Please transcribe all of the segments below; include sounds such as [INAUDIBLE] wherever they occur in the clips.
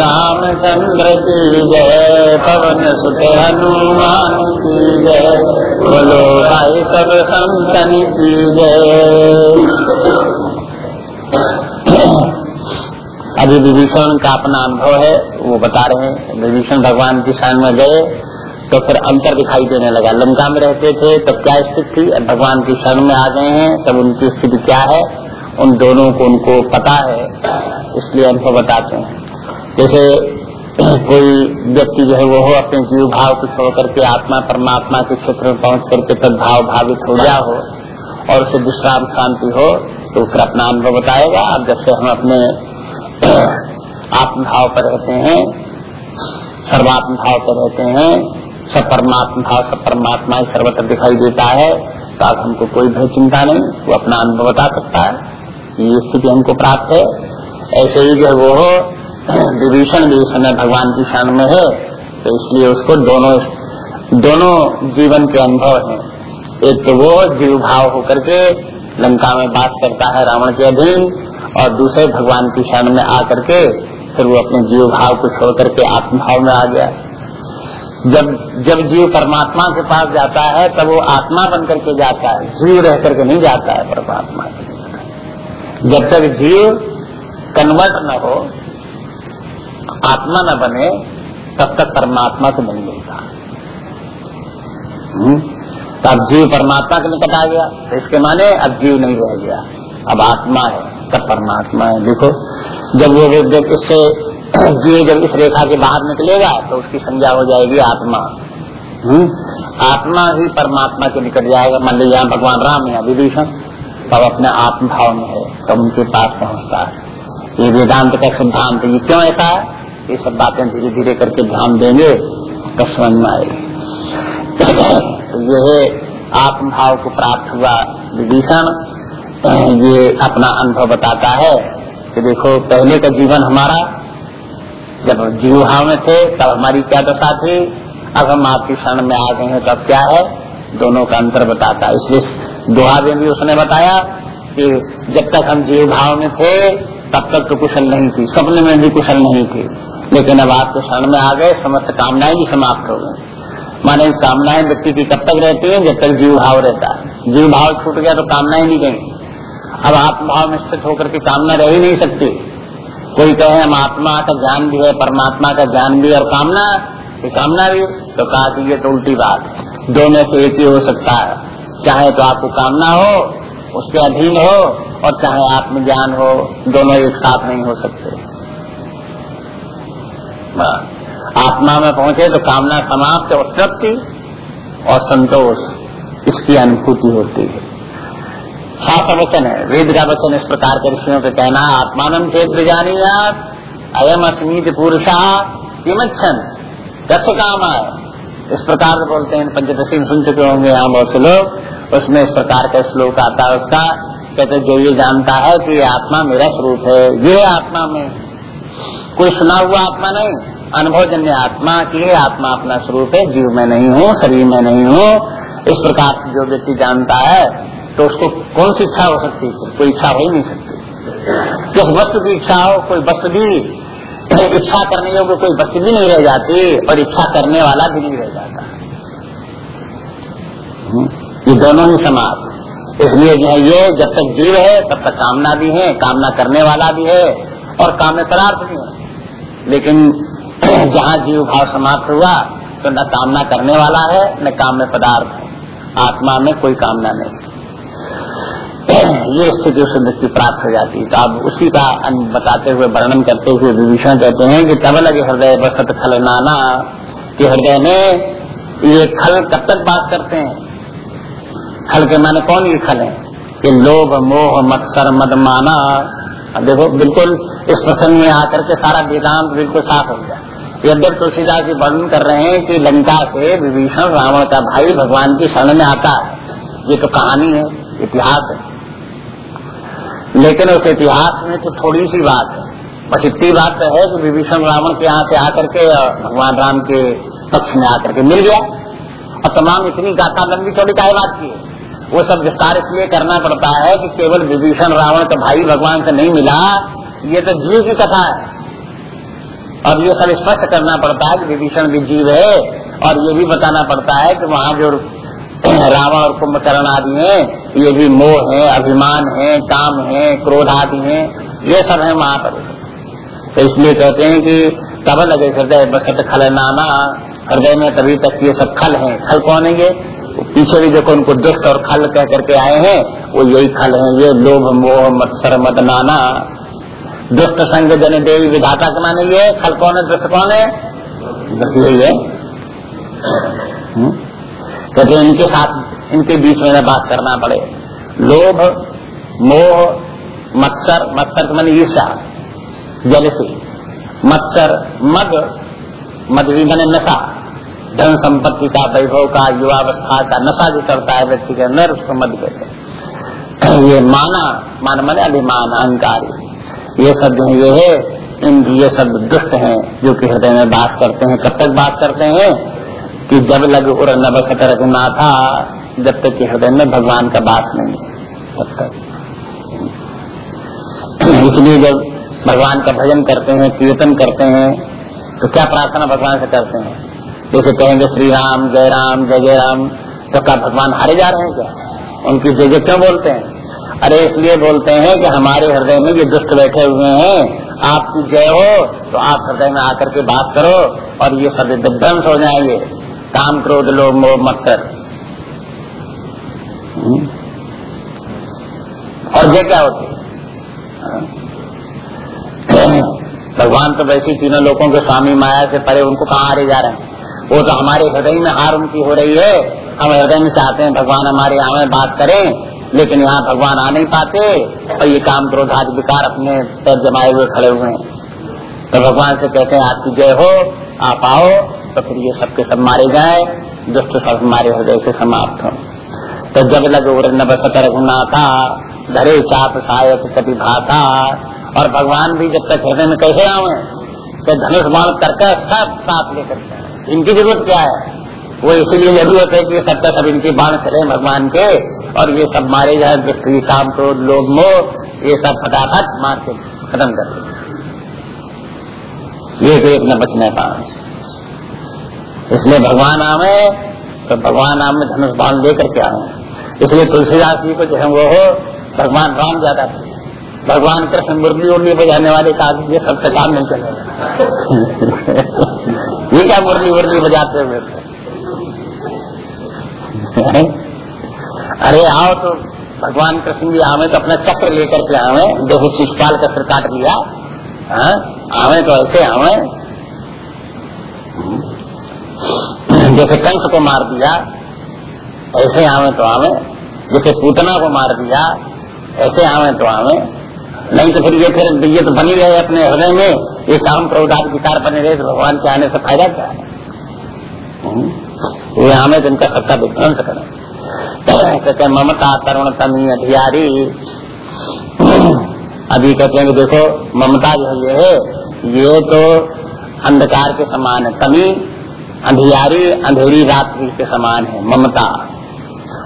रामचंद्र की जय पवन सुत हनुमान की जय बोलो भाई सब संतन की जय अभी विभीषण का अपना अनुभव है, वो बता रहे हैं। विभीषण भगवान की शरण में गए। तो फिर अंतर दिखाई देने लगा। लंका में रहते थे तब क्या स्थिति थी? भगवान की शरण में आ गए हैं। तब उनकी स्थिति क्या है? उन दोनों को उनको पता है, इसलिए हमको बताते हैं। जैसे [CLEARS THROAT] कोई व्यक्ति जो है, वो हो अपने जीव भाव को छोड़ करके आत्मा, परमात्मा के क्षेत्र में पहुँच करके तदभाव भावित हो गया हो और उसे विश्राम शांति हो तो फिर अपना अनुभव बताएगा। अब जैसे हम अपने [CLEARS THROAT] आत्मभाव पर रहते हैं सर्वात्म भाव पर रहते हैं सब परमात्मा भाव सब परमात्मा सर्वत्र दिखाई देता है तो अब हमको कोई भय चिंता नहीं, वो अपना अनुभव बता सकता है ये स्थिति हमको प्राप्त है। ऐसे ही जो वो विभीषण भी इस समय भगवान की शरण में है तो इसलिए उसको दोनों दोनों जीवन के अनुभव हैं। एक तो वो जीव भाव होकर के लंका में बास करता है रावण के अधीन, और दूसरे भगवान की शरण में आकर के फिर वो अपने जीव भाव को छोड़ करके आत्मभाव में आ गया। जब जब जीव परमात्मा के पास जाता है, तब वो आत्मा बन करके जाता है। जीव रह करके नहीं जाता है परमात्मा। के जब तक जीव कन्वर्ट न हो, आत्मा न बने, तब तक परमात्मा को नहीं मिलता। हम्म? तो अब जीव परमात्मा के निकट आ गया। तो इसके माने अब जीव नहीं रह गया। अब आत्मा है, तब परमात्मा है। देखो, जब वो इससे [CLEARS THROAT] जीव जब इस रेखा के बाहर निकलेगा तो उसकी संज्ञा हो जाएगी आत्मा। हुँ? आत्मा ही परमात्मा के निकट जाएगा। मान लीजिए भगवान राम या विभीषण। तब अपने आत्म भाव में है तो उनके पास पहुँचता है। ये वेदांत का सिद्धांत ये क्यों ऐसा है? ये सब बातें धीरे धीरे करके ध्यान देंगे तो समझ में आएगी। [CLEARS THROAT] तो ये है आत्म भाव को प्राप्त हुआ विभीषण। [CLEARS THROAT] ये अपना अनुभव बताता है कि देखो, पहले का जीवन हमारा जब जीव भाव में थे, तब हमारी क्या दशा थी? अब हम आपकी शरण में आ गए हैं, तब क्या है? दोनों का अंतर बताता है। इसलिए दोहा में भी उसने बताया कि जब तक हम जीव भाव में थे, तब तक तो कुशल नहीं थी स्वप्न में भी कुशल नहीं थी। लेकिन अब आपके शरण में आ गए, समस्त कामनाएँ भी समाप्त हो गई। माने कामनाएँ व्यक्ति की कब तक रहती है? जब तक जीव भाव रहता है। जीव भाव छूट गया तो कामनाएँ नहीं गई। अब आत्मभाव में स्थित होकर के कामना रह ही नहीं सकती। कोई कहे हम आत्मा का ज्ञान भी है, परमात्मा का ज्ञान भी और कामना ये कामना भी तो कहा कि ये तो उल्टी बात दो में से एक ही हो सकता है। चाहे तो आपको कामना हो, उसके अधीन हो, और चाहे आत्मज्ञान हो, दोनों एक साथ नहीं हो सकते। आत्मा में पहुँचे तो कामना समाप्त और तृप्ति और संतोष, इसकी अनुभूति होती है। शास्त्र वचन है वेद का वचन इस प्रकार के ऋषियों के कहना, आत्मान चेत जानी अयम अस्मीत पुरुषा किमच्छन दस काम है इस प्रकार से बोलते हैं पंचदशी सुन चुके होंगे यहाँ बहुत से लोग, उसमें इस प्रकार का श्लोक आता है उसका, कहते जो ये जानता है कि आत्मा मेरा स्वरूप है, ये आत्मा में कोई सुना हुआ आत्मा नहीं, अनुभवजन्य आत्मा की आत्मा अपना स्वरूप है, जीव में नहीं हूँ, शरीर में नहीं हूँ। इस प्रकार जो व्यक्ति जानता है तो उसको कौन सी इच्छा हो सकती है? कोई इच्छा हो ही नहीं सकती। किस वस्तु की इच्छा हो कोई वस्तु भी इच्छा करने योग्य कोई वस्तु भी नहीं रह जाती और इच्छा करने वाला भी नहीं रह जाता। हम्म, ये दोनों ही समाप्त। इसलिए जो है ये जब तक जीव है तब तक कामना भी है कामना करने वाला भी है और काम्य पदार्थ भी है। लेकिन [CLEARS THROAT] जहाँ जीव भाव समाप्त हुआ तो न कामना करने वाला है न काम्य पदार्थ है। आत्मा में कोई कामना नहीं। [COUGHS] ये स्थिति उसे मृत्यु प्राप्त हो जाती है। तो अब उसी का बताते हुए, वर्णन करते हुए विभीषण कहते हैं कि तब लगे हृदय बसत खल नाना। कि हृदय में ये खल कब तक बात करते हैं? खल के माने कौन ये खल है? कि लोभ, मोह, मत्सर मद माना अब देखो, बिल्कुल इस प्रसंग में आकर के सारा वेदांत बिल्कुल साफ़ हो गया। यद्यप तुलसीदास जी वर्णन कर रहे हैं कि लंका से विभीषण, रावण का भाई भगवान की शरण में आता है। ये तो कहानी है, इतिहास है। लेकिन उस इतिहास में तो थोड़ी सी बात है। बस इतनी बात तो है कि विभीषण रावण के यहाँ से आकर के भगवान राम के पक्ष में आकर के मिल गया। और तमाम इतनी गाथा, लंबी थोड़ी काय बात की वो सब विस्तार इसलिए करना पड़ता है कि केवल विभीषण रावण का भाई भगवान से नहीं मिला। ये तो जीव की कथा है। और ये सब स्पष्ट करना पड़ता है कि विभीषण भी जीव है। और ये भी बताना पड़ता है कि वहाँ जो रावण और कुंभकर्ण आदि है, ये भी मोह है, अभिमान है, काम है, क्रोध आदि है, ये सब है वहाँ पर तो इसलिए कहते हैं कि तब लगे हृदय बसत खल नाना, हृदय में तभी तक ये सब खल है। खल कौन है ये? पीछे भी देखो उनको दुष्ट और खल कह करके आए हैं, वो यही खल है, ये लोभ, मोह मत्सर मद नाना। दुष्ट संग जन देवी विधाता के माने ये खल कौन है? दुष्ट कौन है? बस यही है। हम्म? कहते इनके साथ, इनके बीच में बात करना पड़े। लोभ, मोह, मत्सर मत्सर के माने ईर्षा जलसी। मत्सर मद मद भी मैंने नशा। धन संपत्ति का, वैभव का, युवावस्था का, नशा जो करता है व्यक्ति के अंदर, उसको मद कहते ये माना, मान मैंने अभिमान, अहंकार। ये सब जो ये है ये सब दुष्ट हैं, जो कि हृदय में बास करते हैं। कब तक बास करते हैं? कि जब लग उर नवसत था जब तक कि हृदय में भगवान का बास नहीं तब तक। इसलिए जब भगवान का भजन करते हैं, कीर्तन करते हैं तो क्या प्रार्थना भगवान से करते हैं? जैसे कहेंगे श्री राम जय राम जय जय राम तो क्या भगवान हारे जा रहे हैं क्या? उनकी जय जय क्यों बोलते हैं? अरे इसलिए बोलते हैं कि हमारे हृदय में ये दुष्ट बैठे हुए हैं। आपकी जय हो तो आप हृदय में आकर के बात करो और ये सब विध्वंस हो जाएँगे। काम क्रोध लोग मोह मत्सर। हम्म। और ये क्या होते? भगवान तो वैसे तीनों लोगों के स्वामी माया से परे उनको कहाँ हारे जा रहे हैं? वो तो हमारे हृदय में हार उनकी हो रही है। हम हृदय में चाहते हैं भगवान हमारे यहाँ में बात करें, लेकिन यहाँ भगवान आ नहीं पाते और ये काम क्रोध आदि विकार अपने पैर जमाए हुए खड़े हुए हैं। तो भगवान से कहते हैं, आपकी जय हो, आप आओ तो फिर ये सबके सब मारे जाए, दुष्ट सब हमारे हृदय से समाप्त हो। तो जब लग उन्न सतर था धरे चाप सहायक कभी भाता, और भगवान भी जब तक हृदय में कैसे आवे तो धनुष बाण करके सब साथ लेकर इनकी ज़रूरत क्या है? वो इसीलिए ज़रूरत है कि सबका सब इनके बाण चले भगवान के, और ये सब मारे जाए, दुष्ट काम क्रोध लोग मो ये सब फटाफट मार के खत्म कर ये तो एक न बचने पाए। इसलिए भगवान आवे तो भगवान आम में धनुष बाण लेकर के आवे इसलिए तुलसीदास जी को जो है वो हो भगवान राम ज़्यादा भगवान कृष्ण मुरली उर्ली बजाने वाले का ये सबसे काम नहीं चलेगा [LAUGHS] ये क्या मुरली उर्ली बजाते हुए अरे आओ तो भगवान कृष्ण जी आवे तो अपना चक्र लेकर के आवे देखो शिषपाल का सिर काट लिया। हाँ? आवे तो ऐसे आवे जैसे कंस को मार दिया, ऐसे आवे तो आवे। जैसे पूतना को मार दिया, ऐसे आवे तो आवे। नहीं तो फिर ये फिर ये तो बनी रहे अपने हृदय में। ये काम प्रौदार विकार बने रहे तो भगवान के आने से फ़ायदा क्या है? हम्म। ये हमें जिनका सबका विध्वंस करें। कहते ममता तरुण तमी अधियारी। अभी कहते हैं कि देखो, ममता जो ये है, ये तो अंधकार के समान है। तमी अंधियारी अंधेरी रात्रि के समान है, ममता।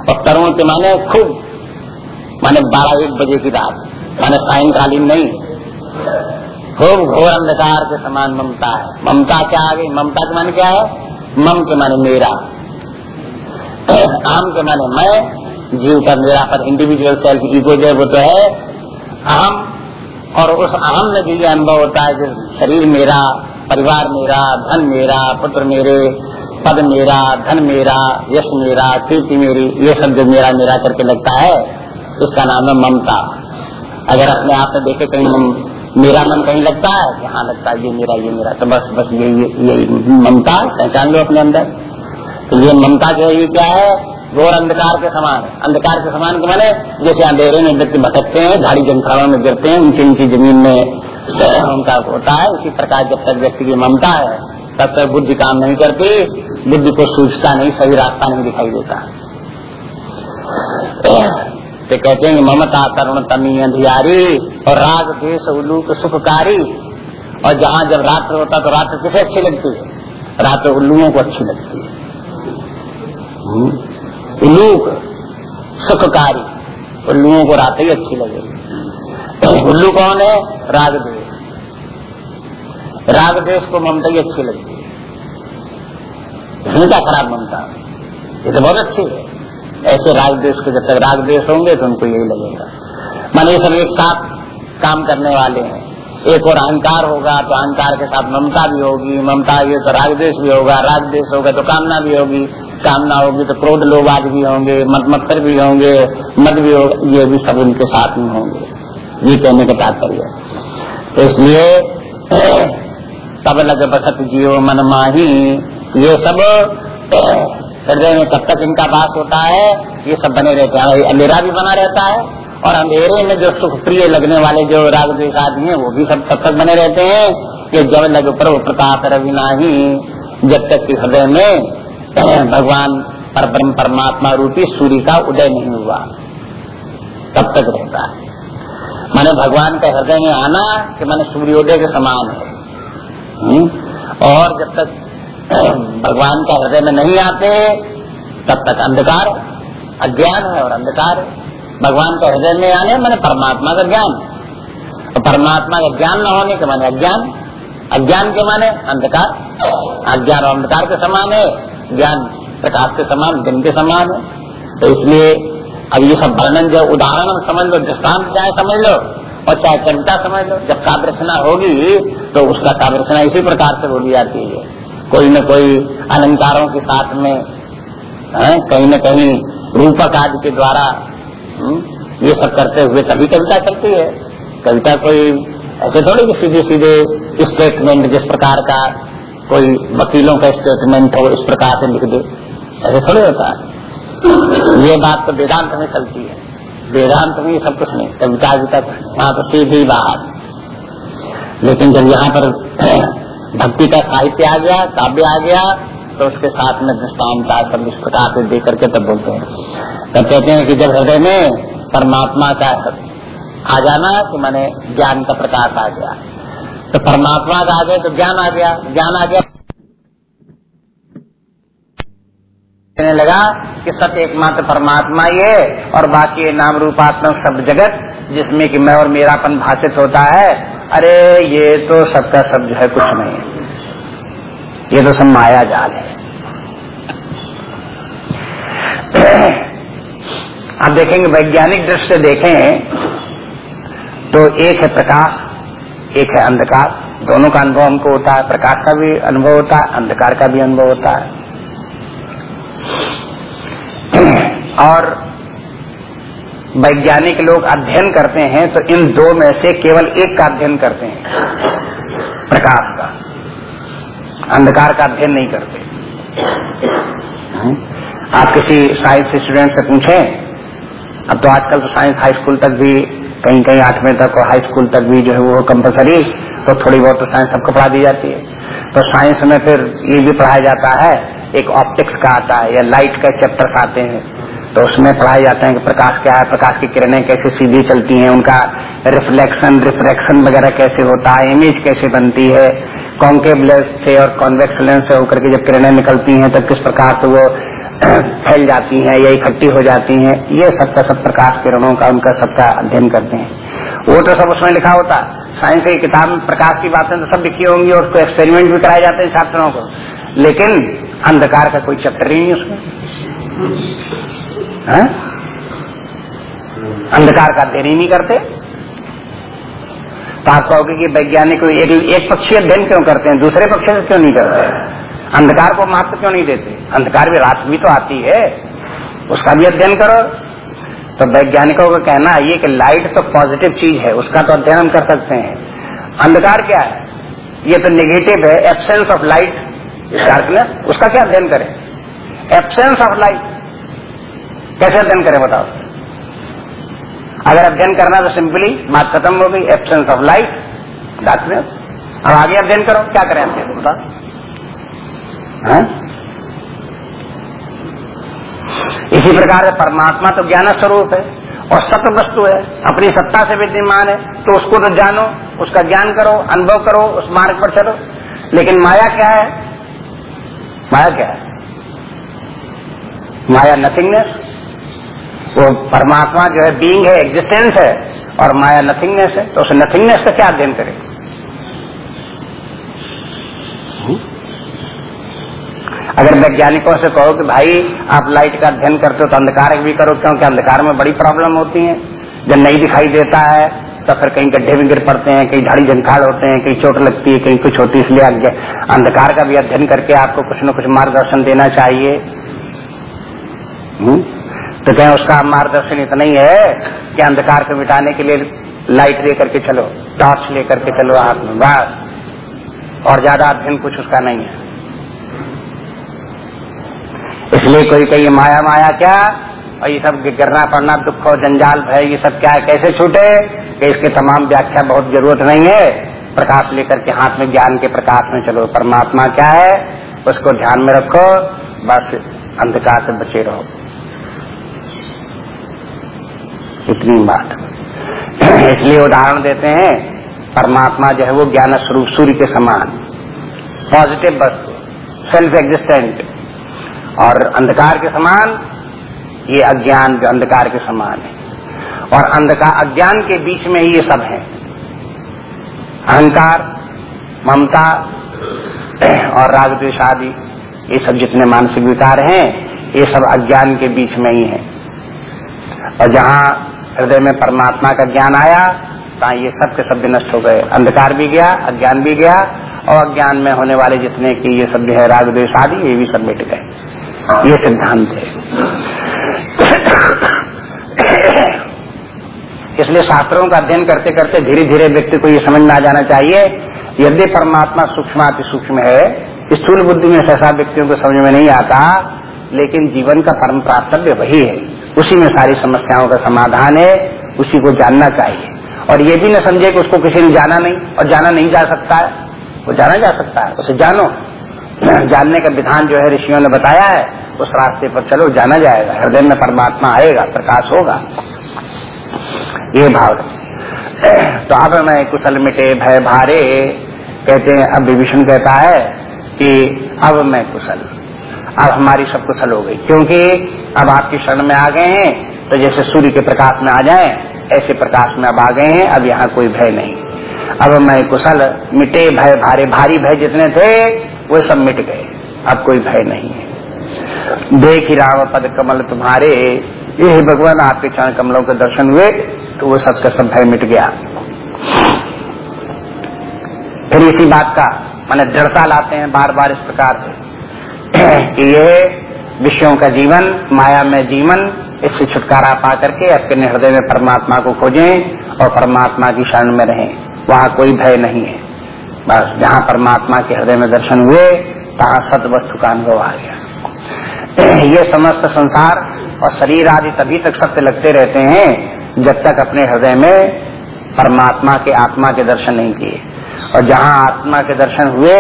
और तरुण के माने खूब, माने बारह एक बजे की रात, माने सायंकालीन नहीं। खूब घोर अंधकार के समान ममता है। ममता क्या आ गई ममता के माने क्या है? मम के माने मेरा। अहम के माने मैं, जीव का मेरा पर इंडिविजुअल सेल्फ ईगो जो वो तो है अहम। और उस अहम में भी ये अनुभव होता है कि शरीर मेरा परिवार मेरा, धन मेरा, पुत्र मेरे, पद मेरा, धन मेरा, यश मेरा, कीर्ति मेरी, ये सब जो मेरा मेरा करके लगता है, उसका नाम है ममता। अगर अपने आप में देखे कहीं मेरा मन कहीं लगता है कि हाँ लगता है, ये मेरा ये मेरा तो बस बस यही यही ममता, पहचान लो अपने अंदर। तो ये ममता जो है, ये क्या है? घोर अंधकार के समान अंधकार के समान के माने, जैसे अंधेरे में व्यक्ति भटकते हैं झाड़ी जंखाड़ों में गिरते हैं ऊँची ऊँची ज़मीन में उनका होता है। इसी प्रकार जब तक व्यक्ति की ममता है, तब तक बुद्धि काम नहीं करती, बुद्धि को सूझता नहीं, सही रास्ता नहीं दिखाई देता। तो कहते हैं ममता, तरुण तमी अंधियारी और राग देश उल्लूक सुखकारी। और जहाँ जब रात्र होता तो रात्र किसे अच्छी लगती है? रात्र उल्लुओं को अच्छी लगती है। उलूक सुखकारी। उल्लुओं को रात ही अच्छी लगेगी। उल्लू कौन है? राग देश राग देश को ममता ही अच्छी लगती है। इसमें खराब ममता। ये तो बहुत अच्छी है। ऐसे राग देश को जब तक राग देश होंगे तो उनको यही लगेगा। मान ये सब एक साथ काम करने वाले हैं। एक और अहंकार होगा तो अहंकार के साथ ममता भी होगी। ममता ये तो राग देश भी होगा राग देश होगा तो कामना भी होगी। कामना होगी तो क्रोध लोग आज भी होंगे, मत मत्सर भी होंगे मत भी होगा ये भी सब उनके साथ में होंगे। ये कहने का तात्पर्य तो इसलिए, तब लग बसत जियो मन माही, ये सब, हृदय में कब तक इनका वास होता है, ये सब बने रहते हैं। अंधेरा भी बना रहता है, और अंधेरे में जो सुख प्रिय लगने वाले जो राग द्वेष आदमी है, वो भी सब तब तक बने रहते हैं। कि जब लग प्रभु प्रताप रवि नाही, जब तक कि हृदय में, भगवान पर ब्रह्म परमात्मा रूपी सूर्य का उदय नहीं हुआ, तब तक रहता है। माने भगवान के हृदय में आना कि मैंने सूर्योदय के समान है। हम्म? और जब तक भगवान का हृदय में नहीं आते, तब तक अंधकार अज्ञान है और अंधकार भगवान के हृदय में आने मैंने परमात्मा का ज्ञान। और परमात्मा का ज्ञान न होने के माने अज्ञान। अज्ञान के माने अंधकार। अज्ञान और अंधकार के समान है। ज्ञान प्रकाश के समान, दिन के समान है। तो इसलिए अब ये सब वर्णन जो उदाहरण समझ लो दृष्टांत चाहे समझ लो। और चाहे कविता समझ लो जब काव्य रचना होगी तो उसका काव्य रचना इसी प्रकार से बोली जाती है। कोई न कोई अलंकारों के साथ में है, कहीं न कहीं रूपक आदि के द्वारा हम्म, ये सब करते हुए तभी कविता चलती है। कविता कोई ऐसे थोड़ी कि सीधे सीधे स्टेटमेंट जिस प्रकार का कोई वकीलों का स्टेटमेंट हो इस प्रकार से लिख दे। ऐसे थोड़े होता है। ये बात तो वेदांत में चलती है। वेदांत में सब कुछ नहीं, कविता विता वहाँ तो सीधी बात। लेकिन जब यहाँ पर [CLEARS THROAT] भक्ति का साहित्य आ गया, काव्य आ गया तो उसके साथ में दृष्टानता सब इस प्रकार से देख करके तब बोलते हैं। तब कहते हैं कि जब हृदय में परमात्मा का आ जाना कि मैंने ज्ञान का प्रकाश आ गया। तो परमात्मा का आ गए तो ज्ञान आ गया, ज्ञान आ गया। कहने लगा कि सत्य एकमात्र परमात्मा ये और बाकी नाम रूपात्मक सब जगत, जिसमें कि मैं और मेरापन भाषित होता है, अरे ये तो सबका सब जो है कुछ नहीं है। ये तो सब माया जाल है। [CLEARS THROAT] आप देखेंगे, वैज्ञानिक दृष्टि से देखें तो एक है प्रकाश, एक है अंधकार। दोनों का अनुभव हमको होता है, प्रकाश का भी अनुभव होता है, अंधकार का भी अनुभव होता है। और वैज्ञानिक लोग अध्ययन करते हैं तो इन दो में से केवल एक का अध्ययन करते हैं। प्रकाश का। अंधकार का अध्ययन नहीं करते। आप किसी साइंस स्टूडेंट से पूछें, अब तो आजकल तो साइंस हाई स्कूल तक भी कहीं कहीं आठवें तक और हाई स्कूल तक भी जो है वो कंपलसरी तो थोड़ी बहुत तो साइंस सबको पढ़ा दी जाती है। तो साइंस में फिर ये भी पढ़ाया जाता है एक ऑप्टिक्स का आता है, या लाइट का चैप्टर्स आते हैं तो उसमें पढ़ाए जाते हैं कि प्रकाश क्या है, प्रकाश की किरणें कैसे सीधी चलती हैं, उनका रिफ्लेक्शन रिफ्रैक्शन वगैरह कैसे होता है इमेज कैसे बनती है कॉन्केव लेंस से और कॉन्वेक्स लेंस से होकर के जब किरणें निकलती हैं, तब किस प्रकार से वो [CLEARS THROAT] फैल जाती हैं, या इकट्ठी हो जाती हैं, ये सबका सब प्रकाश किरणों का, उनका सबका अध्ययन करते हैं। वो तो सब उसमें लिखा होता साइंस की किताब में प्रकाश की बातें तो सब लिखी होंगी और उसको एक्सपेरिमेंट भी कराए जाते हैं छात्रों को। लेकिन अंधकार का कोई चैप्टर ही नहीं उसमें। है? अंधकार का अध्ययन ही नहीं करते। तो आप कहोगे कि वैज्ञानिक एक, एक पक्षी अध्ययन क्यों करते हैं? दूसरे पक्ष से क्यों नहीं करते? अंधकार को महत्व क्यों नहीं देते? अंधकार भी रात भी तो आती है। उसका भी अध्ययन करो। तो वैज्ञानिकों का कहना ये कि लाइट तो पॉजिटिव चीज़ है उसका तो अध्ययन हम कर सकते हैं। अंधकार क्या है? ये तो निगेटिव है एब्सेंस ऑफ़ लाइट डार्कनेस उसका क्या अध्ययन करें? एब्सेंस ऑफ़ लाइट कैसे अध्ययन करें बताओ? अगर अध्ययन करना तो सिंपली बात खत्म हो गई एब्सेंस ऑफ़ लाइट डार्कनेस अब आगे अध्ययन करो, क्या करें अध्ययन बताओ। है? इसी प्रकार से परमात्मा तो ज्ञान स्वरूप है और सत्य वस्तु है। अपनी सत्ता से विद्यमान है तो उसको तो जानो, उसका ज्ञान करो, अनुभव करो, उस मार्ग पर चलो। लेकिन माया क्या है? माया क्या है? माया नथिंगनेस वो परमात्मा जो है बीइंग है एग्जिस्टेंस है, और माया नथिंगनेस है तो उस नथिंगनेस का क्या अध्ययन करे? हम्म? अगर वैज्ञानिकों से कहो कि भाई, आप लाइट का अध्ययन करते हो तो अंधकार भी करो, क्योंकि अंधकार में बड़ी प्रॉब्लम होती है। जब नहीं दिखाई देता है तो फिर कहीं गड्ढे में गिर पड़ते हैं, कहीं झाड़ी झंखाड़ होते हैं, कहीं चोट लगती है, कहीं कुछ होती है, इसलिए अंधकार का भी अध्ययन करके आपको कुछ न कुछ मार्गदर्शन देना चाहिए। हुँ? तो क्या उसका मार्गदर्शन इतना ही है कि अंधकार को मिटाने के लिए लाइट लेकर के चलो, टॉर्च लेकर के चलो हाथ में, बस। और ज़्यादा अध्ययन कुछ उसका नहीं है। इसलिए कोई कही, माया माया क्या? और ये सब गिरना पड़ना दुख और जंजाल भय, ये सब क्या है? कैसे छूटे? कि इसके तमाम व्याख्या बहुत ज़रूरत नहीं है। प्रकाश लेकर के हाथ में ज्ञान के प्रकाश में चलो, परमात्मा क्या है, उसको ध्यान में रखो, बस अंधकार से बचे रहो। इतनी बात। इसलिए उदाहरण देते हैं, परमात्मा जो है वो ज्ञान स्वरूप सूर्य के समान। पॉजिटिव वस्तु सेल्फ एग्जिस्टेंट और अंधकार के समान, ये अज्ञान जो अंधकार के समान है। और अंधकार, अज्ञान के बीच में ही ये सब है। अहंकार, ममता और राग द्वेश आदि, ये सब जितने मानसिक विकार हैं, ये सब अज्ञान के बीच में ही है। और जहाँ हृदय में परमात्मा का ज्ञान आया, तहाँ ये सब के सब नष्ट हो गए। अंधकार भी गया, अज्ञान भी गया, और अज्ञान में होने वाले जितने की ये सब है, राग द्वेश आदि, ये भी सब मिट गए। ये सिद्धांत है। इसलिए शास्त्रों का अध्ययन करते करते धीरे धीरे व्यक्ति को ये समझ में आ जाना चाहिए, यदि परमात्मा सूक्ष्म सूक्ष्म है, स्थूल बुद्धि में सहसा व्यक्तियों को समझ में नहीं आता, लेकिन जीवन का परम प्राप्तव्य वही है। उसी में सारी समस्याओं का समाधान है, उसी को जानना चाहिए। और ये भी न समझे कि उसको किसी ने जाना नहीं, और जाना नहीं जा सकता है, वो जाना जा सकता है, उसे जानो। [CLEARS THROAT] जानने का विधान जो है ऋषियों ने बताया है, उस रास्ते पर चलो, जाना जाएगा, हृदय में परमात्मा आएगा, प्रकाश होगा। ये भाव तो अब मैं कुशल मिटे, भय भारे, कहते हैं, अब विभीषण कहता है कि अब मैं कुशल। अब हमारी सब कुशल हो गई। क्योंकि अब आपकी शरण में आ गए हैं तो जैसे सूर्य के प्रकाश में आ जाए, ऐसे प्रकाश में अब आ गए हैं, अब यहाँ कोई भय नहीं। अब मैं कुशल, मिटे, भय भारे, भारी भय जितने थे, वो सब मिट गए। अब कोई भय नहीं है। देख ही राम पद कमल तुम्हारे ये भगवान आपके चरण कमलों के दर्शन हुए तो वो सबका सब भय मिट गया। फिर इसी बात का, मैंने दृढ़ता लाते हैं बार बार इस प्रकार से। कि यह विषयों का जीवन, माया में जीवन, इससे छुटकारा पा करके अपने हृदय में परमात्मा को खोजें और परमात्मा की शरण में रहें। वहाँ कोई भय नहीं है। बस जहाँ परमात्मा के हृदय में दर्शन हुए, तहाँ सत वस्तु का अनुभव आ गया। ये समस्त संसार और शरीर आदि तभी तक सत्य लगते रहते हैं जब तक अपने हृदय में परमात्मा के आत्मा के दर्शन नहीं किए। और जहाँ आत्मा के दर्शन हुए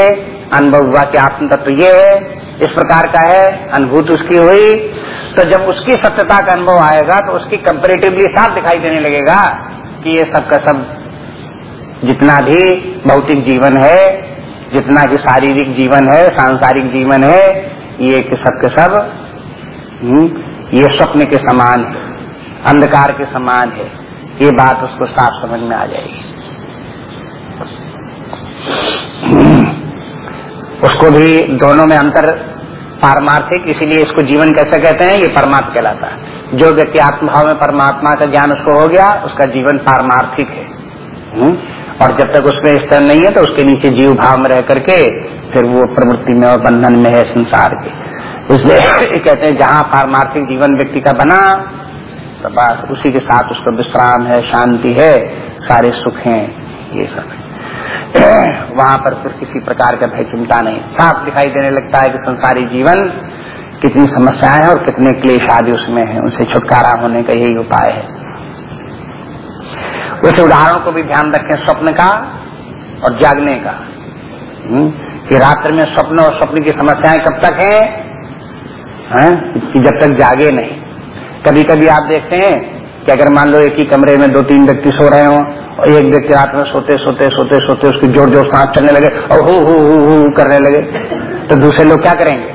अनुभव हुआ कि आत्म तत्व ये है इस प्रकार का है अनुभूत उसकी हुई तो जब उसकी सत्यता का अनुभव आएगा तो उसकी कंपेरेटिवली साफ़ दिखाई देने लगेगा कि ये सब का सब जितना भी भौतिक जीवन है जितना भी शारीरिक जीवन है सांसारिक जीवन है ये कि सब के सब हम्म, ये स्वप्न के समान है अंधकार के समान है ये बात उसको साफ़ समझ में आ जाएगी। उसको भी दोनों में अंतर पारमार्थिक इसीलिए इसको जीवन कैसे कहते हैं ये परमात्मा कहलाता है। जो व्यक्ति आत्मभाव में परमात्मा का ज्ञान उसको हो गया उसका जीवन पारमार्थिक है। हुँ? हम्म, और जब तक उसमें स्तर नहीं है तो उसके नीचे जीव भाव में रह करके फिर वो प्रवृत्ति में और बंधन में है संसार के। इसलिए [COUGHS] कहते हैं, जहाँ पारमार्थिक जीवन व्यक्ति का बना तो बस उसी के साथ उसको विश्राम है, शांति है, सारे सुख हैं, ये सब [COUGHS] वहाँ पर फिर किसी प्रकार का भय चिंता नहीं। साफ़ दिखाई देने लगता है कि संसारी जीवन कितनी समस्याएँ और कितने क्लेश आदि उसमें है। उनसे छुटकारा होने का यही उपाय है। उस उदाहरण को भी ध्यान रखें, स्वप्न का और जागने का। हम्म? कि रात्र में स्वप्न और स्वप्न की समस्याएँ कब तक हैं? है? कि जब तक जागे नहीं। कभी कभी आप देखते हैं कि अगर मान लो एक ही कमरे में दो तीन व्यक्ति सो रहे हो, और एक व्यक्ति रात में सोते सोते सोते सोते उसकी ज़ोर ज़ोर सांस चलने लगे और हु हु हु हु करने लगे तो दूसरे लोग क्या करेंगे?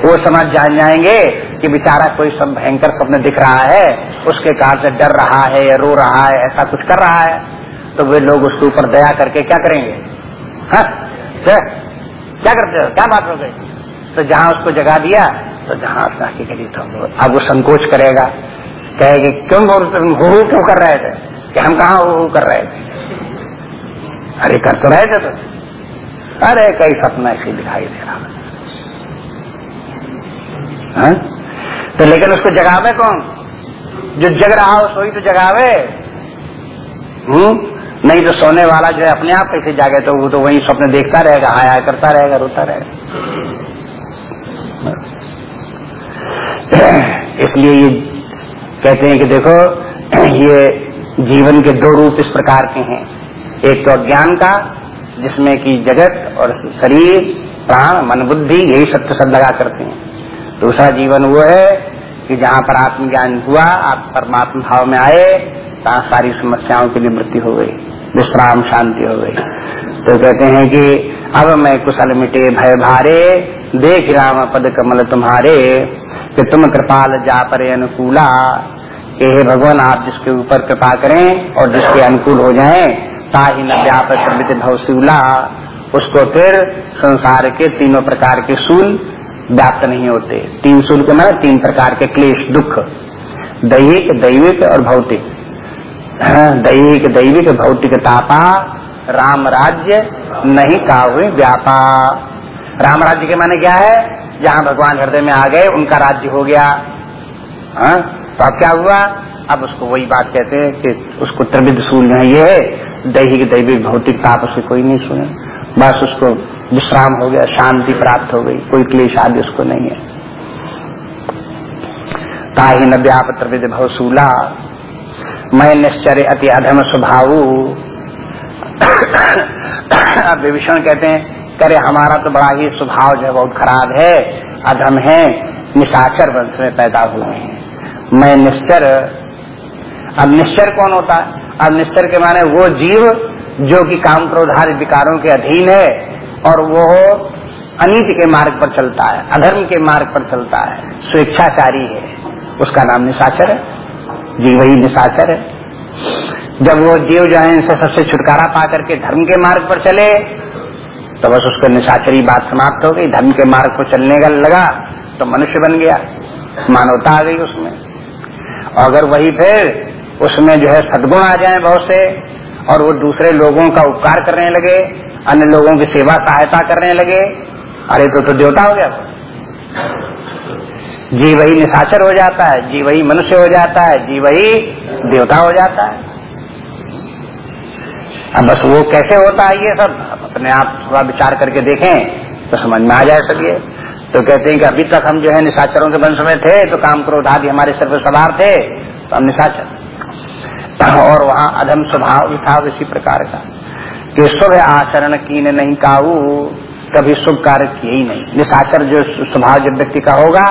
वो समाज जान जाएँगे कि बेचारा कोई सब भयंकर स्वप्न दिख रहा है, उसके कारण से डर रहा है या रो रहा है, ऐसा कुछ कर रहा है। तो वे लोग उसके ऊपर दया करके क्या करेंगे? हाँ? क्या करते हो? क्या बात हो गई? तो जहाँ उसको जगा दिया तो जहाँ के करी तो अब वो संकोच करेगा। कहेगी क्यों हु, क्यों कर रहे थे? कि हम कहा हु, कर रहे थे? अरे कर तो रहे थे तो। अरे कई सपना ऐसे दिखाई दे रहा है? तो लेकिन उसको जगावे कौन? जो जग रहा हो, सोई तो जगावे। हम्म? नहीं तो सोने वाला जो है अपने आप कैसे जागे तो वो तो वही स्वप्न देखता रहेगा, हाय हाय करता रहेगा, रोता रहेगा। इसलिए ये कहते हैं कि देखो, ये जीवन के दो रूप इस प्रकार के हैं। एक तो अज्ञान का, जिसमें कि जगत और शरीर, प्राण, मन, बुद्धि, यही सत्य सब लगा करते हैं। दूसरा जीवन वो है कि जहाँ पर आत्मज्ञान हुआ, आप परमात्मा भाव में आए, तहाँ सारी समस्याओं की निवृत्ति हो गई, विश्राम शांति हो गई। तो कहते हैं कि अब मैं कुशल मिटे, भय भारे देख राम पद कमल तुम्हारे कि तुम कृपाल जा परे अनुकूला। कि हे भगवान, आप जिसके ऊपर कृपा करें और जिसके अनुकूल हो जाएँ, ताही न व्यापक भवसूला उसको फिर संसार के तीनों प्रकार के सूल व्याप्त नहीं होते। तीन सूल के माने तीन प्रकार के क्लेश, दुख। दैहिक, दैविक और भौतिक। दैविक दैविक, भौतिक तापा, राम राज्य, नहीं का हुए व्यापा। राम राज्य के माने क्या है? जहाँ भगवान हृदय में आ गए, उनका राज्य हो गया। हा? तो अब क्या हुआ? अब उसको वही बात कहते हैं कि उसको त्रिविद सूल है, ये है। दैहिक, दैविक, भौतिक ताप उसे कोई नहीं सुने। बस उसको विश्राम हो गया, शांति प्राप्त हो गई। कोई क्लेश आदि उसको नहीं है। ताही न व्याप त्रिविध भवसूला मैं निश्चर्य अति अधम स्वभाव। [COUGHS] विभीषण कहते हैं करे, हमारा तो बड़ा ही स्वभाव जो है बहुत खराब है। अधम है, निशाचर वंश में पैदा हुए हैं। मैं निश्चर, अब निश्चर कौन होता? है अब निश्चर के माने वो जीव जो कि काम क्रोधार विकारों के अधीन है और वो अनित के मार्ग पर चलता है, अधर्म के मार्ग पर चलता है, स्वेच्छाचारी है। उसका नाम निशाचर है। जीव ही निशाचर है। जब वो जीव जो है, इनसे सबसे छुटकारा पा करके धर्म के मार्ग पर चले तो बस उसका निशाचरी बात समाप्त हो गई धर्म के मार्ग को चलने का लगा तो मनुष्य बन गया। मानवता आ गई उसमें। और अगर वही फिर उसमें जो है सदगुण आ जाए बहुत से, और वो दूसरे लोगों का उपकार करने लगे, अन्य लोगों की सेवा सहायता करने लगे, अरे तो तो देवता हो गया। जी वही निशाचर हो जाता है, जी वही मनुष्य हो जाता है, जी वही देवता हो जाता है। अब बस वो कैसे होता है ये सब? अपने आप थोड़ा विचार करके देखें तो समझ में आ जाए सब ये। तो कहते हैं कि अभी तक हम जो है निशाचरों के वंश में थे तो काम क्रोध आदि हमारे सिर पर सवार थे तो हम निशाचर। और वहाँ अधम स्वभाव भी था इसी प्रकार का, कि शुभ आचरण की नहीं काऊ कभी शुभ कार्य किए ही नहीं। निशाचर जो स्वभाव जब व्यक्ति का होगा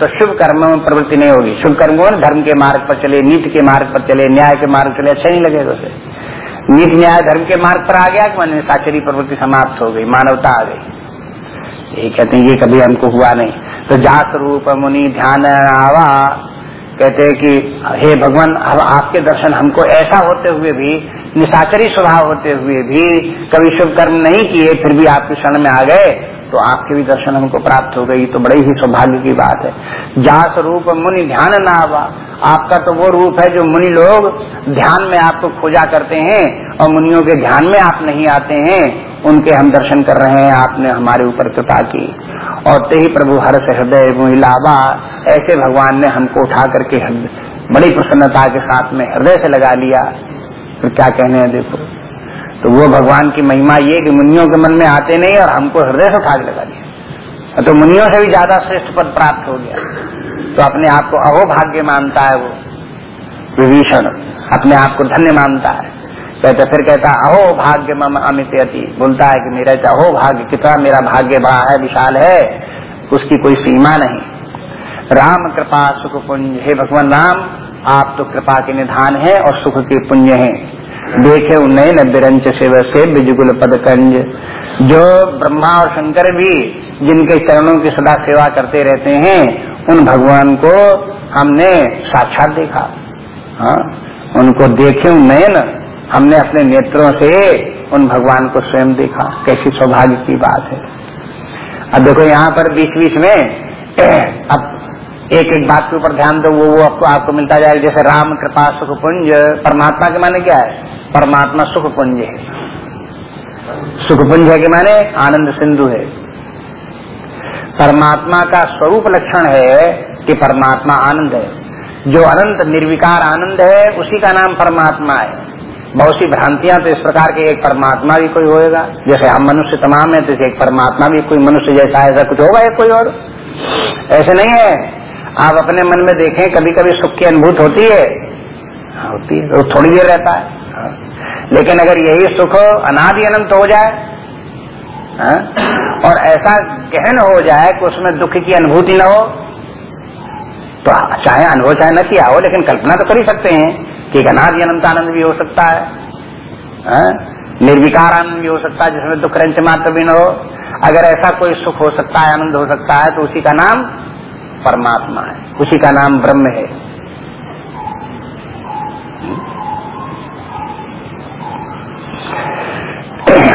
तो शुभ कर्म में प्रवृत्ति नहीं होगी। शुभ कर्म धर्म के मार्ग पर चले, नीति के मार्ग पर चले, न्याय के मार्ग चले अच्छा नहीं लगेगा उसे। नीति न्याय धर्म के मार्ग पर आ गया कि मैंने निशाचरी प्रवृत्ति समाप्त हो गई, मानवता आ गई। ये कहते हैं ये कभी हमको हुआ नहीं। तो जात रूप मुनि ध्यान आवा, कहते हैं कि हे भगवान, अब आपके दर्शन हमको ऐसा होते हुए भी निशाचरी स्वभाव होते हुए भी, कभी शुभ कर्म नहीं किए, फिर भी आपके क्षण में आ गए तो आपके भी दर्शन हमको प्राप्त हो गई तो बड़े ही सौभाग्य की बात है। जास रूप मुनि ध्यान ना आवा। आपका तो वो रूप है जो मुनि लोग ध्यान में आपको खोजा करते हैं और मुनियों के ध्यान में आप नहीं आते हैं, उनके हम दर्शन कर रहे हैं, आपने हमारे ऊपर कृपा की। और ते ही प्रभु हर से हृदय मुहिलावा ऐसे भगवान ने हमको उठा करके बड़ी प्रसन्नता के साथ में हृदय से लगा लिया। फिर क्या कहने हैं देखो तो वो भगवान की महिमा ये कि मुनियों के मन में आते नहीं और हमको हृदय से उठा लगा लिया तो मुनियों से भी ज़्यादा श्रेष्ठ पद प्राप्त हो गया। तो अपने आप को अहो भाग्य मानता है वो। विभीषण अपने आप को धन्य मानता है। कहते, फिर कहता अहो भाग्य मम अमित अति बोलता है कि मेरा अहो भाग्य कितना मेरा भाग्य बड़ा है, विशाल है। उसकी कोई सीमा नहीं। राम कृपा सुख पुंज हे। भगवान राम, आप तो कृपा के निधान है और सुख के पुण्य है। देखे उन्नयन बिरंच सेव से बिजुगुल पदकंज जो ब्रह्मा और शंकर भी जिनके चरणों की सदा सेवा करते रहते हैं उन भगवान को हमने साक्षात देखा। हाँ उनको देखे नयन, हमने अपने नेत्रों से उन भगवान को स्वयं देखा। कैसी सौभाग्य की बात है। अब देखो यहाँ पर बीच बीच में, [CLEARS THROAT] अब एक एक बात के ऊपर ध्यान दो, वो वो आपको आपको मिलता जाएगा। जैसे राम कृपा सुख पुंज, परमात्मा के माने क्या है? परमात्मा सुख पुंज है। सुख पुंज है के माने आनंद सिंधु है। परमात्मा का स्वरूप लक्षण है कि परमात्मा आनंद है। जो अनंत निर्विकार आनंद है उसी का नाम परमात्मा है। बहुत सी भ्रांतियाँ तो इस प्रकार के एक परमात्मा भी कोई होएगा। जैसे हम मनुष्य तमाम है तो एक परमात्मा भी कोई मनुष्य जैसा ऐसा कुछ होगा एक कोई और? ऐसे नहीं है। आप अपने मन में देखें कभी कभी सुख की अनुभूत होती है। हाँ, होती है वो थोड़ी देर रहता है। हाँ। लेकिन अगर यही सुख अनादि अनंत हो जाए हाँ, और ऐसा गहन हो जाए कि उसमें दुख की अनुभूति न हो तो चाहे अनुभव चाहे न किया हो लेकिन कल्पना तो कर ही सकते हैं कि अनादि अनंत आनंद भी हो सकता है, है? निर्विकार आनंद भी हो सकता है जिसमें दुख रंच मात्र भी न हो। अगर ऐसा कोई सुख हो सकता है आनंद हो सकता है तो उसी का नाम परमात्मा है उसी का नाम ब्रह्म है।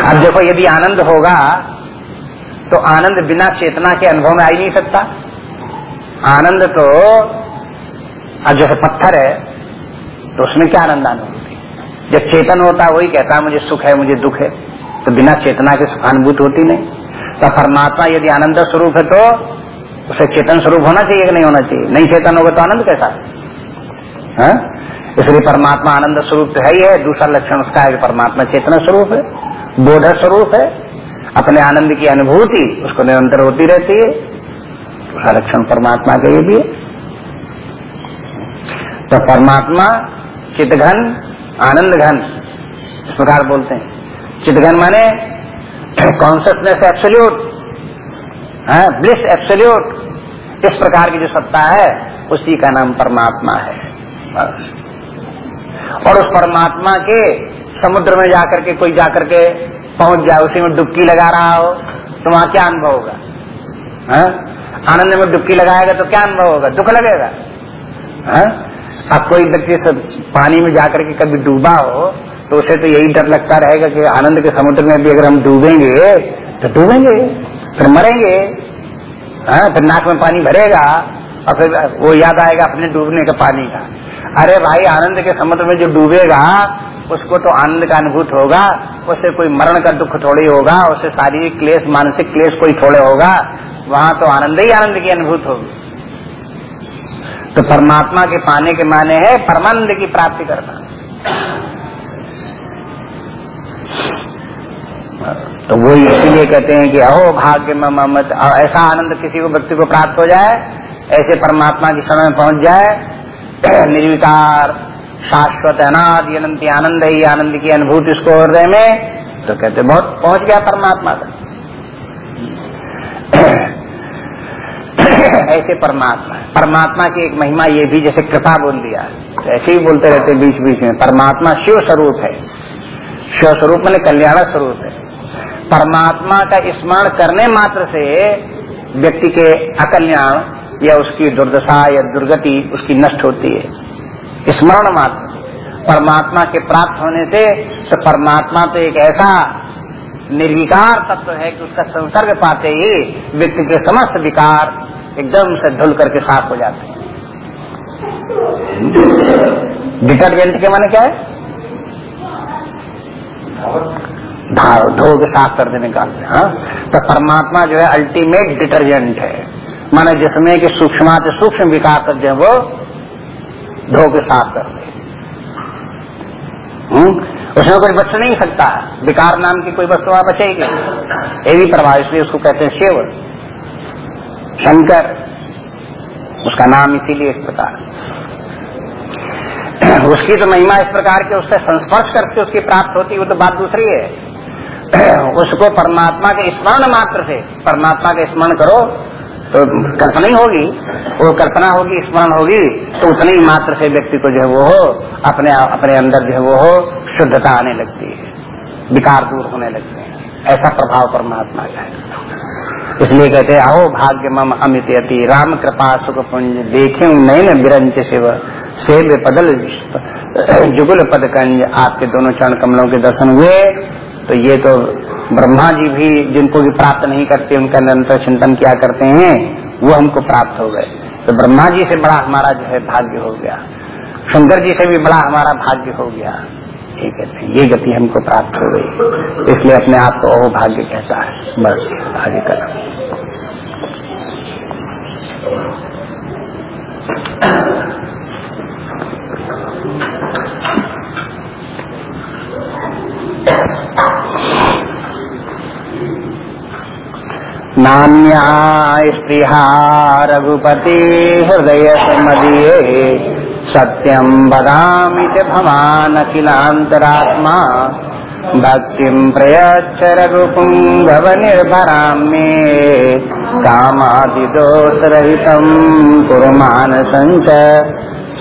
अब देखो, यदि आनंद होगा तो आनंद बिना चेतना के अनुभव में आ ही नहीं सकता। आनंद तो अब जैसे पत्थर है तो उसमें क्या आनंद अनुभूति जब चेतन होता वही कहता है, मुझे सुख है, मुझे दुख है। तो बिना चेतना के सुखानुभूति होती नहीं। तो परमात्मा यदि आनंद स्वरूप है तो उसे चेतन स्वरूप होना चाहिए कि नहीं होना चाहिए? नहीं चेतन होगा तो आनंद कैसा है? इसलिए परमात्मा आनंद स्वरूप तो है ही है, दूसरा लक्षण उसका है कि परमात्मा चेतना स्वरूप है। बोध स्वरूप है। अपने आनंद की अनुभूति उसको निरंतर होती रहती है। उसका लक्षण परमात्मा के लिए भी है। तो परमात्मा, चितघन आनंद घन इस प्रकार बोलते हैं। चितघन माने कॉन्सियसनेस एब्सोल्यूट ब्लिस एब्सोल्यूट इस प्रकार की जो सत्ता है, उसी का नाम परमात्मा है। और उस परमात्मा के समुद्र में जाकर के, कोई जाकर के पहुँच जाए, उसी में डुबकी लगा रहा हो तो वहाँ क्या अनुभव होगा? आनंद में डुबकी लगाएगा तो क्या अनुभव होगा? दुख लगेगा? अब कोई व्यक्ति पानी में जाकर के कभी डूबा हो तो उसे तो यही डर लगता रहेगा कि आनंद के समुद्र में भी अगर हम डूबेंगे तो डूबेंगे, फिर मरेंगे। है? फिर नाक में पानी भरेगा, और फिर वो याद आएगा अपने डूबने का पानी का। अरे भाई, आनंद के समुद्र में जो डूबेगा उसको तो आनंद का अनुभूत होगा, उसे कोई मरण का दुख थोड़ी होगा, उसे शारीरिक क्लेश, मानसिक क्लेश कोई थोड़े होगा, वहाँ तो आनंद ही आनंद की अनुभूत होगी। तो परमात्मा के पाने के माने है परमानंद की प्राप्ति करना। तो वो इसीलिए कहते हैं कि अहो, भाग्य मत ऐसा आनंद किसी को, व्यक्ति को प्राप्त हो जाए, ऐसे परमात्मा की समय पहुँच जाए, [CLEARS THROAT] निर्विकार शाश्वत अनाद अनंत आनंद ही आनंद की अनुभूति उसको हृदय में तो कहते बहुत, पहुँच गया परमात्मा तक। ऐसे परमात्मा परमात्मा की एक महिमा ये भी, जैसे कृपा बोल दिया। तो ऐसे ही बोलते रहते बीच बीच में, परमात्मा शिव स्वरूप है। शिव स्वरूप मैंने कल्याण स्वरूप है। परमात्मा का स्मरण करने मात्र से व्यक्ति के अकल्याण या उसकी दुर्दशा या दुर्गति, उसकी नष्ट होती है। स्मरण मात्र। परमात्मा के प्राप्त होने से तो परमात्मा तो एक ऐसा निर्विकार तत्व है कि उसका संसर्ग पाते ही व्यक्ति के समस्त विकार एकदम से धुल करके साफ़ हो जाते हैं। डिटर्जेंट के माने क्या है? धो के साफ़ कर देने का हाँ? तो परमात्मा जो है अल्टीमेट डिटर्जेंट है। माने जिसमें कि सूक्ष्म सूक्ष्म विकार तक जो वो धो के साफ़ कर हम्म? उसमें कोई बच नहीं सकता। विकार नाम की कोई वस्तु वहाँ बचेगी ये भी प्रभाव इसलिए उसको कहते हैं शिव शंकर, उसका नाम इसीलिए इस प्रकार। उसकी तो महिमा इस प्रकार के उससे संस्पर्श करके उसकी प्राप्त होती, वो तो बात दूसरी है। उसको परमात्मा के स्मरण मात्र से, परमात्मा के स्मरण करो तो कल्पना ही होगी। वो कल्पना होगी, स्मरण होगी तो उतने ही मात्र से व्यक्ति को जो है वो हो, अपने अपने अंदर जो है वो हो, शुद्धता आने लगती है। विकार दूर होने लगते हैं। ऐसा प्रभाव परमात्मा का है। इसलिए कहते आओ भाग्य मम अमित अति राम कृपा सुख पुंज देखे नयन बिरंच शिव सेब पदल [CLEARS THROAT] जुगुल पद कंज आपके दोनों चरण कमलों के दर्शन हुए। तो ये तो ब्रह्मा जी भी जिनको भी प्राप्त नहीं करते, उनका निरंतर चिंतन किया करते हैं, वो हमको प्राप्त हो गए। तो ब्रह्मा जी से बड़ा हमारा जो है भाग्य हो गया। शंकर जी से भी बड़ा हमारा भाग्य हो गया। कहते हैं, ये गति हमको प्राप्त हो गई। इसलिए अपने आप को अहो भाग्य कहता है। बस, आगे कर नान्या स्पृहा रघुपति हृदय मदीये सत्यम बदामि च भवान् अखिलान्तरात्मा भक्तिं प्रयच्छ रघुपुङ्गवनिर्भरां मे। कामादिदोषरहितं कुरु मानसञ्च